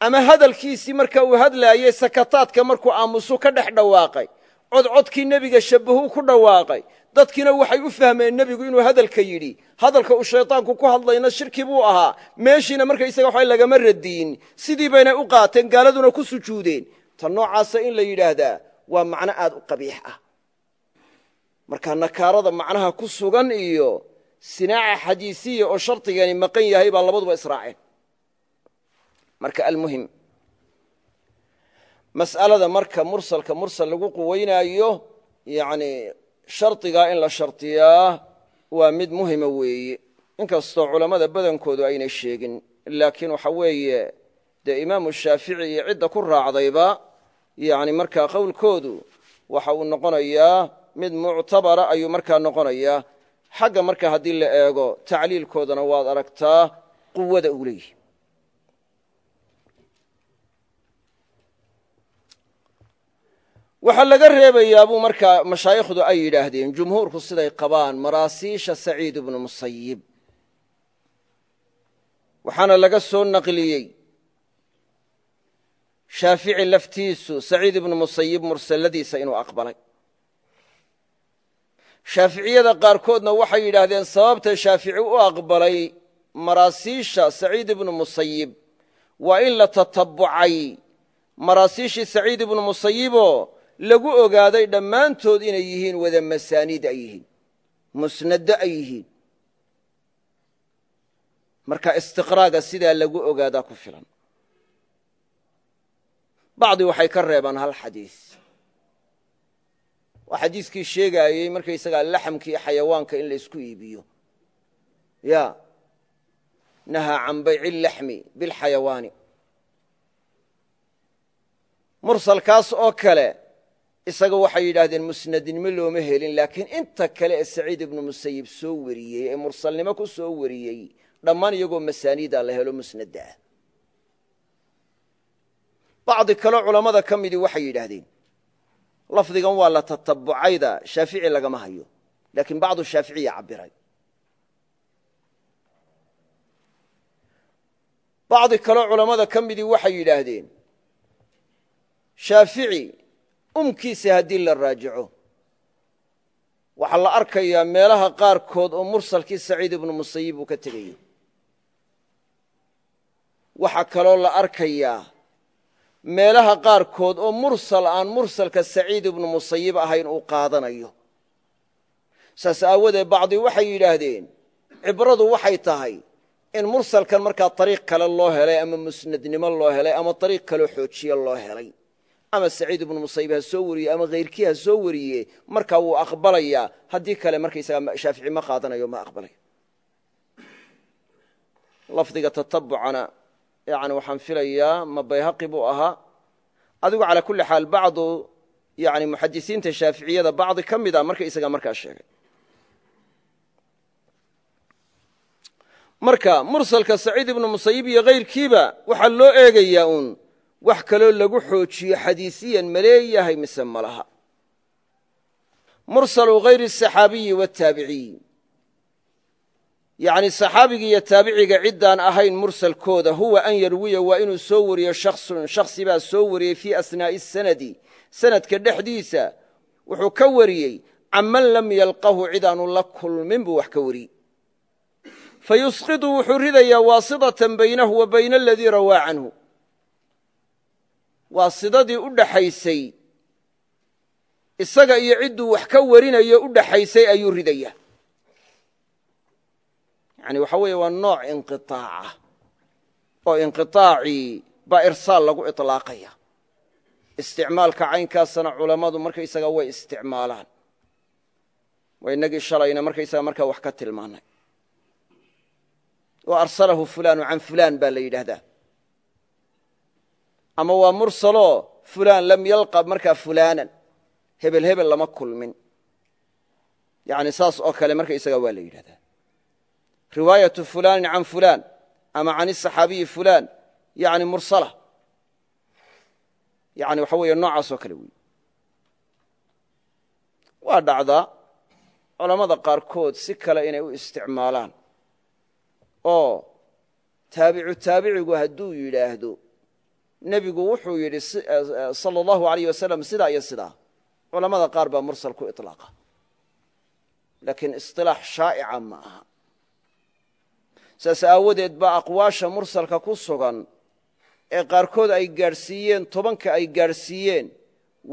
ama hadalkiisii marka uu hadlaayey sakataadka markuu aamusu ka dhex dhawaaqay. Codcodkii nebiga shabbahuu ku dhawaaqay. Dadkiina waxay u fahmeen nebigu inuu hadalka yidhi. Hadalka uu shayطaanku ku hadlayna shirki buu ahaa. Meeshiina markaysaga waxa lagama radiyin sidii baynay u qaateen gaaladuna ku sujuudeen. Ta noocaasa in la yidhaahdaa waa macno aad u qabiix ah. Marka nakaarada macnaha ku sugan iyo sinaaca xadiisiya oo shardigani maqan yahay baa labaduba israaceen marka almuhim mas'alada marka mursalka mursal lagu quweynaayo yani shardigaa in la shardiyaa waa mid muhima weeye. Inkastoo culammada badankoodu aynay sheegin laakiin waxa weeye dee imaamu shaafici iyo cidda ku raacdayba yani markaa qowlkoodu waxa uu noqonayaa mid muctabara ayuu markaa noqonayaa. Xagga marka haddii la eego tacliilkoodana waad aragtaa quwada uu leeyihi waxaa laga reebayaa buu markaa mashaayikhdu ay yidhaahdeen jumhuurku siday qabaan maraasiisha saciid ibnu musayib waxaana laga soo naqliyey. Shaafici laftiisu saciid ibnu musayib mursalladiisa inuu aqbalay. Shaaficiyada qaarkoodna waxay yidhaahdeen sababta shaafici u aqbalay maraasiisha saciid ibnu musayib waa in la tatabucay. Maraasiishii saciid ibnu musayiboo lagu ogaaday dhammaantood inay yihiin wada masaaniid ay yihiin musnaddo ay yihiin. Marka istiqraaga sidaa lagu ogaadaa ku filan. Bacdi waxay ka reebaan hal xadiis. Waa xadiiskii sheegaayey markaysagaa laxamkii xayawaanka in la isku iibiyo. Ya nahaa can bayci laxmi bilxayawaani mursalkaas oo kale isaga waxay yidhaahdeen musnadnimo looma helin laakiin inta kale ee saciid ibnu musayib soo wariyey ee mursalnimo ku soo wariyey dhammaan iyagoo masaaniida la helo musnada ah bacdi kaleo culammada ka midii waxay yidhaahdeen lafdigan waa la tatabucayda shaafici lagama hayo. Laakiin bacdu shaaficiya cabiray bacdi kaleo culammada ka midii waxay yidhaahdeen shaafici umkiisa haddii la raajico. Waxaa la arkayaa meelaha qaarkood oo mursalkii saciid ibnu musayib uu ka tegayo waxaa kaloo la arkayaa meelaha qaarkood oo mursal aan mursalka saciid ibnu musayib ahayn uu qaadanayo. Saas aawadeed bacdi waxay yidhaahdeen cibradu waxay tahay in mursalkan markaa ariiq kale loo helay ama musnadnimo loo helay ama ariiq kaloo xoojiye loo helay ama saciid ibnu musayib ha soo wariye ama hayrkii ha soo wariye markaa wuu aqbalayaa haddii kale markaysaga shaafici ma qaadanayo ma aqbalayo lafdiga tatabucana yani waxaan filayaa ma bayhaqi buu ahaa. Adigu calaa kulli xaal bacdu yani muxadisiinta shaaficiyada bacdi ka mida markaysaga markaa sheegay. Marka mursalka saciid ibnu musayib iyo hayrkiiba waxaa loo eegayaa uun wax kaloo lagu xoojiyo xadiisiyan ma leeyahay mise ma laha. Mursalu hayri asaxaabiyi wataabiciy yacni saxaabiga iyo taabiciga ciddaan ahayn mursalkooda huwa an yarwiya waa inuu soo wariyo shaksun shaksi baa soo wariyey fii asnaa'i sanadi. Sanadka dhexdiisa wuxuu ka wariyey canman lam yalqahu cidaanu la kulmin buu wax ka wariyey. Fayusqidu wuxuu ridayaa waasidatan baynahu wa bayna aladii rawaa canhu waa sidadii u dhaxaysay. Isaga iyo cidduu wax ka warinayo u dhaxaysay ayuu ridaya. Yani waxa weeye waa nooc inqiaaca oo inqiaacii baa irsaal lagu iطlaaqaya isticmaalka caynkaasana culammadu markaysaga way isticmaalaan. Waa inagii shalayna markaysaga markaa wax ka tilmaanay. Wa arsalahu fulanu can fulan baa la yidhahdaa ama waa mursaloo fulan lam yalqa markaa fulanan hebel hebel lama kulmin. Yani saas oo kale markaysaga waa la yidhahdaa. Riwaayatu fulani can fulan ama can asaxaabiyi fulan yani mursala. Yani waxa weeye noocaasoo kale wey waa dhacdaa culammada qaarkood si kale inay u isticmaalaan. Oo taabicu taabicigu hadduu yidhaahdo nebigu wuxuu yidhi sala allahu alayh wasalam sidaa iyo sidaa. Culammada qaar baa mursal ku iطlaaqa laakiin isilaax shaa'ica ma aha. Saas aawadeed baa aqwaasha mursalka ku sugan ee qaarkood ay gaadhsiiyeen tobanka ay gaadhsiiyeen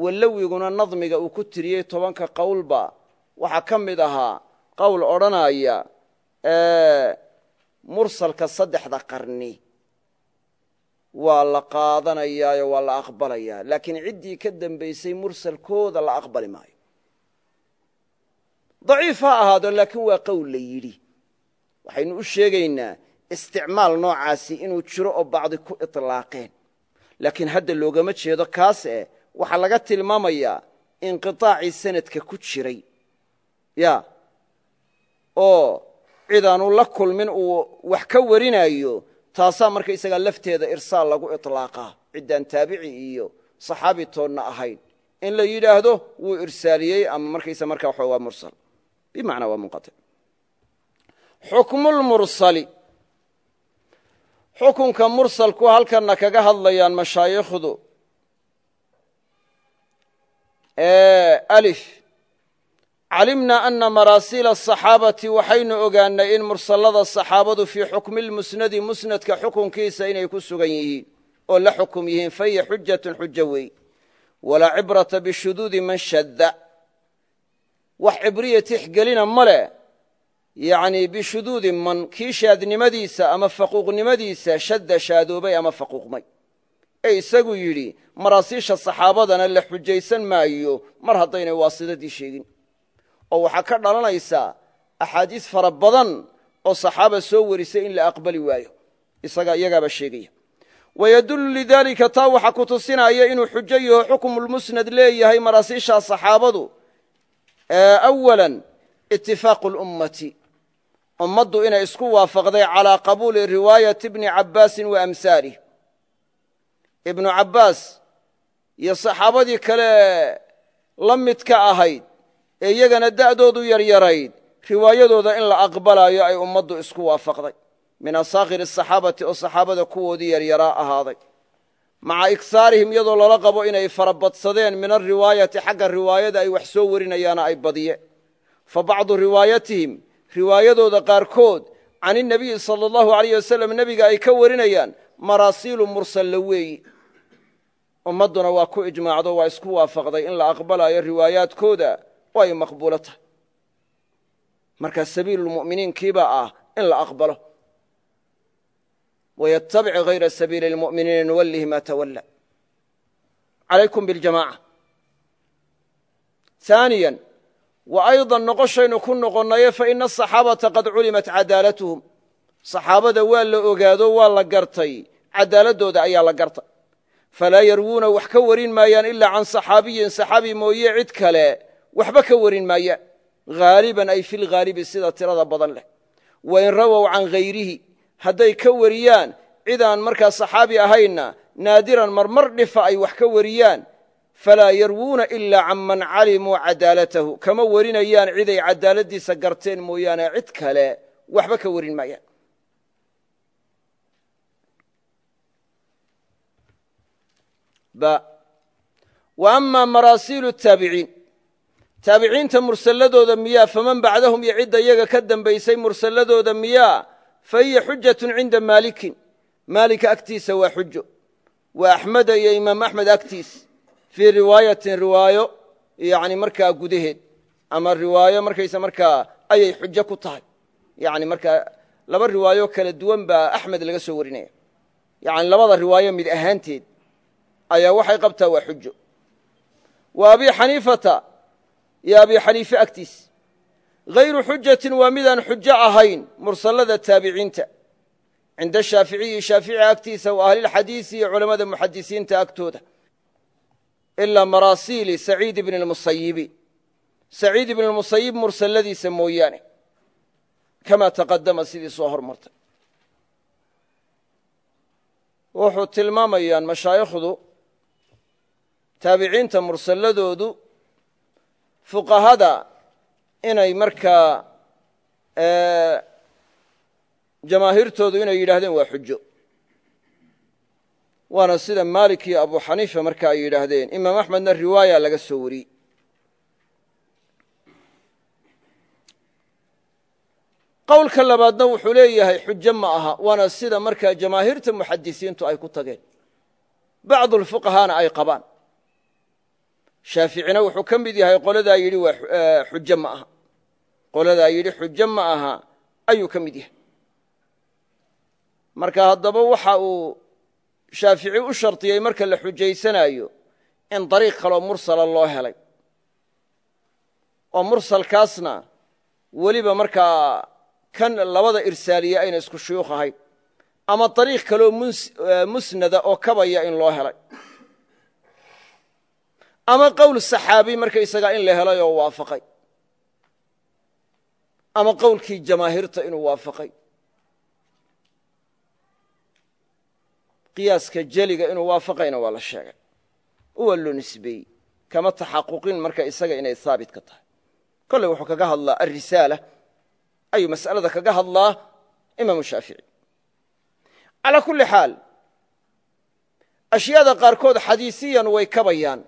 wallowiguna nadmiga uu ku tiriyey tobanka qowlba waxaa ka mid ahaa qowl odhanaya mursalka saddexda qarni waa la qaadanayaayo waa la aqbalayaa. Laakiin ciddii ka dambaysay mursalkooda la aqbali maayo. Daciif ha ahaado laakiin waa qowl la yidhi. Waxaynu u sheegaynaa isticmaal noocaasi inuu jiro oo bacdi ku iطlaaqeen laakiin hadda loogama jeedo kaas eh waxaa laga tilmaamayaa inqiطaacii sanadka ku jiray. Ya oo cidaanu la kulmin uu wax ka warinayo taasaa markaysagaa lafteeda irsaal lagu iطlaaqaa ciddaan taabici iyo saxaabi toonna ahayn. In la yidhaahdo wuu irsaaliyey ama markaysa markaa waa mursal. Bimacnaa waa munqaطic xukmulmursali xukunka mursalku halkanna kaga hadlayaan mashaayikhdu calimna ana maraasiila asaxaabati waxaynu ogaannay in mursallada saxaabadu fii xukmi lmusnadi musnadka xukunkiisa inay ku sugan yihiin oo la xukum yihiin fahiya xujatun xujo wey walaa cibrata bishuduudi man shadda. Wax cibriya tixgelina ma leh. Yacni bishuduudi man kii shaadnimadiisa ama faquuqnimadiisa shadda shaadoobay ama faquuqmay. Ee isagu yidhi maraasiisha saxaabadana la xujaysan maayo mar haddaynay waasidadii sheegin oo waxaa ka dhalanaysaa axaadiis fara badan oo saxaaba soo warisay in la aqbali waayo. Isaga iyagaaba sheegaya. Wayadullu lidaalika taa waxaa ku tusinaya inuu xujo yaho xukmulmusnad leeyahay maraasiishaa saxaabadu awalan itifaaqu lummati ummaddu inay isku waafaqday calaa qabuuli riwaayati bni cabbaasin wa amhaalih ibnu cabbaas iyo saxaabadii kale la midka ahayd ee iyagana da'doodu yaryarayd. Riwaayadooda in la aqbalaayo ay ummaddu isku waafaqday. Min asaakir asaxaabati oo saxaabada kuwoodii yaryaraa ahaaday. Maca igsaarihim iyadoo lala qabo inay farabadsadeen min alriwaayati xagga riwaayada ay wax soo warinayaana ay badiyeen fa bacdu riwaayatihim riwaayadooda qaarkood can inabiyi sala allahu alayh wasalam nebiga ay ka warinayaan maraasiilu mursalla weeyi. Ummadduna waa ku ijmaacdo waa isku waafaqday in la aqbalayo riwaayaadkooda oo ay maqbuulo tahay markaa sabiilulmu'miniinkiibaa ah in la aqbalo. Waytabic hayra sabiili lmu'miniina nuwallihi ma tawalla. Calaykum biljamaca haaniyan wa aydan noqoshaynu ku noqonnaye fa ina asaxaabata qad culimat cadaalatuhum. Saxaabada waa la ogaado waa la gartay. Cadaaladooda ayaa la gartay falaa yarwuuna wax ka warin maayaan ilaa can saxaabiyin saxaabi mooye cid kale waxba ka warin maayaan haaliban ay fi lhaalibi sida tirada badan leh. Wain rawow can hayrihi hadday ka wariyaan cidaan markaa saxaabi ahaynna naadiran marmar dhifa ay wax ka wariyaan falaa yarwuuna ilaa can man calimuu cadaalatahu. Kama warinayaan ciday cadaaladdiisa garteen mooyaane cid kale waxba ka warin maayaan wa ama maraasiilu taabiciin taabiciinta mursalladooda miyaa faman bacdahum iyo cidda iyaga ka dambaysay mursalladooda miyaa fa hiya xujatun cinda maalikin. Maalika agtiisa waa xujo wa axmeda iyo imaam axmed agtiis. Fii riwaayatin riwaayo yani markaa gudaheed. Ama riwaayo markaysa markaa ayay xujo ku tahay. Yani markaa laba riwaayo kala duwan baa axmed laga soo warinaya. Yani labada riwaayo mid ahaanteed ayaa waxay qabtaa waa xujo wa abi xaniifata iyo abi xaniife agtiis. Hayru xujatin waa midaan xujo ahayn mursallada taabiciinta. Cinda shaaficiyi shaafici agtiisa wa ahlilxadiisi iyo culammada muxadisiinta agtooda. Ilaa maraasiili saciid ibni lmusayibi saciid ibni lmusayib mursalladiisa mooyaane. Kamaa taqadama sidii soo hormartay. Wuxuu tilmaamayaan mashaayikhdu taabiciinta mursalladoodu fuqahada inay markaa jamaahiirtoodu inay yidhaahdeen waa xujo. Waana sida maalik iyo abu xaniifa marka ay yidhaahdeen. Imaam axmedna riwaaya laga soo wariyey qowlka labaadna wuxuu leeyahay xujo ma aha. Waana sida markaa jamaahiirta muxadisiintu ay ku tageen. Bacdu lfuqahaana ay qabaan shaaficina wuxuu ka mid yahay qoladaa yidhi waa xujo ma aha. Qoladaa yidhi xujo ma aha ayuu ka mid yahay. Marka haddaba waxa uu shaafici u shardiyey marka la xujaysanayo in dariiq kaloo mursala loo helay. Oo mursalkaasna weliba markaa kan labada irsaaliye ayna isku shuyuukh ahayn ama dariiq kaloo musnada oo kabaya in loo helay ama qowl saxaabi markaysagaa in la helay oo waafaqay. Ama qowlkii jamaahiirta inuu waafaqay. Qiyaaska jeliga inuu waafaqayna waa la sheegay. Waa loo kama taxaquqin marka isaga inay haabit ka tahay. Kolley wuxuu kaga hadlaa alrisaala ayuu mas'alada kaga hadlaa imaamu shaafici. Calaa kulli xaal ashyaada qaarkood xadiisiyan way kabayaan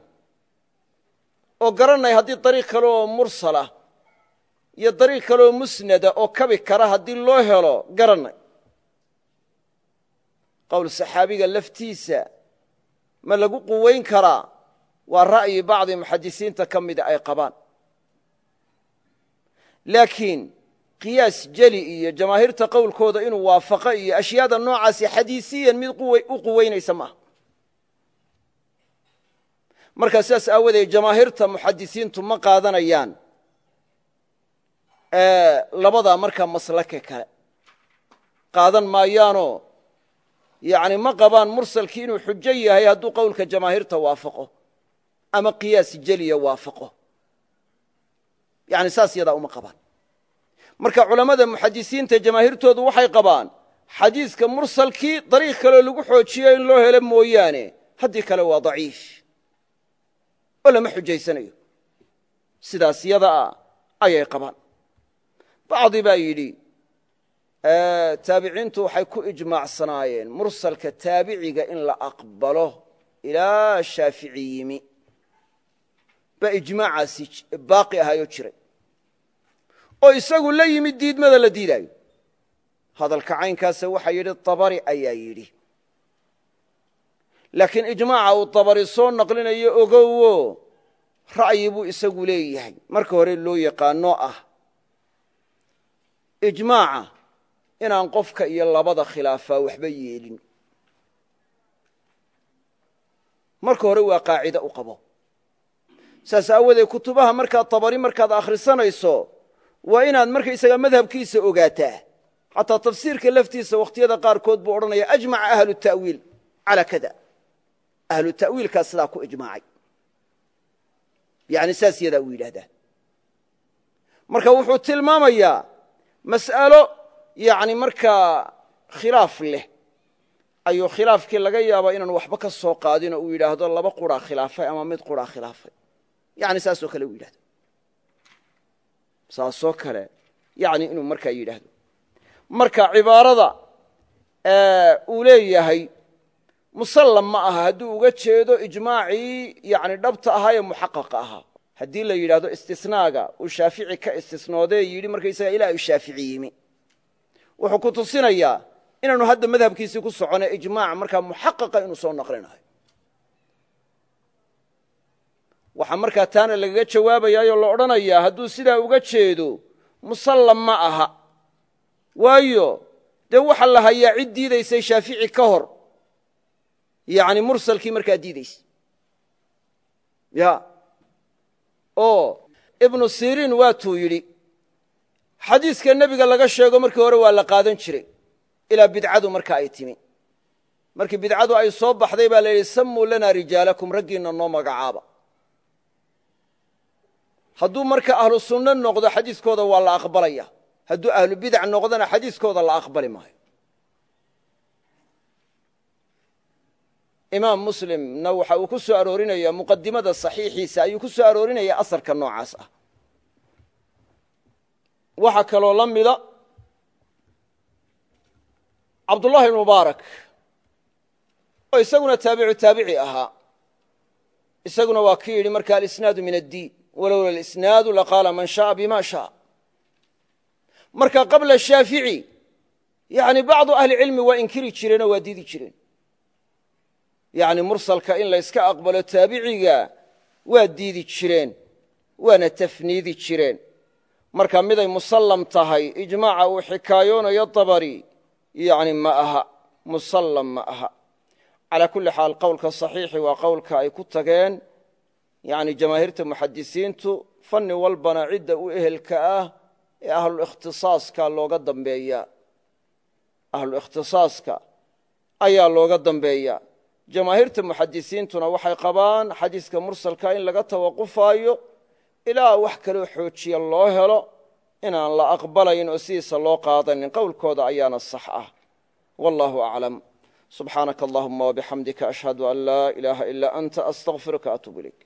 oo garanay haddii dariiq kale oo mursala iyo dariiq kaleoo musnada oo kabi kara haddii loo helo garanay. Qowl saxaabiga laftiisa ma lagu quwayn karaa waa ra'yi bacdi muxadisiinta ka mida ay qabaan. Laakiin qiyaas jeli iyo jamaahiirta qowlkooda inuu waafaqo iyo ashyaada noocaasi xadiisiyan mid u quweynaysa maaha markaa sidaas aawadeed jamaahiirta muxadisiintu ma qaadanayaan labadaa markaa maslake kale. Qaadan maayaanoo yani ma qabaan mursalkii inuu xujo yahay hadduu qowlka jamaahiirta waafaqo ama qiyaas jeliya waafaqo. Yani saas yadaa uma qabaan. Marka culammada muxadisiinta jamaahiirtoodu waxay qabaan xadiiska mursalkii dariiq kaleo lagu xoojiyo in loo helo mooyaane haddii kale waa daciif oo lama xujaysanayo sidaas yada a ayay qabaan. Bacdi baa yidhi taabiciintu waxay ku ijmaacsanaayeen mursalka taabiciga in la aqbalo ilaa shaafici yimi baa ijmaacaasi baaqi ahaayoo jiray. Oo isagu la yimid diidmada la diidaayo. Hadalka caynkaasa waxaa yidhi dabari ayaa yidhi laakiin ijmaaca uu dabari soo naqlinayo ogowo ra'yi buu isagu leeyahay. Marka hore loo yaqaanoo ah ijmaaca inaan qofka iyo labada khilaafaa waxba yeelin. Marka hore waa qaacide u qabo. Saas aawadeed kutubaha markaad dabari markaad akhrisanayso waa inaad markaysaga madhabkiisa ogaataa. Xataa tafsiirka laftiisa wakhtiyada qaarkood buu odhanaya ajmaca ahlu ta'wiil calaa kada ahlu ta'wiilkaa sidaa ku ijmaacay yani saas yadaa uu yidhaahdaa marka wuxuu tilmaamayaa mas'alo yani markaa khilaaf leh ayuu khilaafkii laga yaabaa inaan waxba ka soo qaadin oo uu yidhaahdo laba quraa khilaafay ama mid quraa khilaafay yani saasoo kale uu yidhahdo saasoo kale yani inuu markaa yidhaahdo marka cibaarada musallam ma aha hadduu uga jeedo ijmaacii yani dhabta ahaa ee muxaqaqa ahaa haddii la yidhahdo istisnaaga uu shaafici ka istisnoodee yidhi markaysaga ilaa u shaafici yimi. Wuxuu ku tusinayaa inaanu hadda madhabkiisii ku socone ijmaac markaa muxaqaqa inuu soo naqlinayo. Waxaa markaa taana lagaga jawaabayaayoo la odhanayaa hadduu sidaa uga jeedo musallam ma aha. Waayo dee waxa la hayaa cid diidaysay shaafici ka hor yani mursalkii markaa diidaysa. Ya. Oo ibnu siriin waatuu yidhi xadiiska nebiga laga sheego markii hore waa la qaadan jiray ilaa bidcadu marka ay timi. Markii bidcadu ay soo baxday baa la yidhi sammuu lanaa rijaalakum raggiinna noo magacaaba hadduu marka ahlu sunno noqdo xadiiskooda waa la aqbalaya. Hadduu ahlu bidac noqdona xadiiskooda la aqbali maayo imaam muslimna waxa uu ku soo aroorinaya muqadimada saxiixiisa ayuu ku soo aroorinaya asarka noocaas ah. Waxaa kaloo la mida cabdullahi mubaarak oo isaguna taabicu taabici ahaa. Isaguna waa ki yidhi marka alisnaadu min addiin walowla alisnaadu laqaala man shaaa bima shaa. Marka qabla shaafici yani bacdu ahli cilmi waa inkiri jireenoo waa diidi jireen yani mursalka in la yska aqbalo taabiciga waa diidi jireen waana tafniidi jireen. Marka miday musallam tahay ijmaaca uu xikaayoonayo dabari yani ma aha musallam ma aha. Calaa kulli xaal qowlka saxiixi waa qowlka ay ku tageen yani jamaahiirta muxadisiintu fanni walbana cidda u ehelka ah ee ahluikhtisaaska looga dambeeya. Ahluikhtisaaska ayaa looga dambeeya jamaahiirta muxadisiintuna waxay qabaan xadiiska mursalka in laga tawaqufaayo ilaa wax kaloo xoojiya loo helo inaan la aqbalayn oo sidiisa loo qaadanin. Qowlkooda ayaana sax ah. Wallahu aclam. Subxaanaka allahuma wabixamdika ashhadu an laa ilaaha ilaa anta astaqfiruka atuub ilayk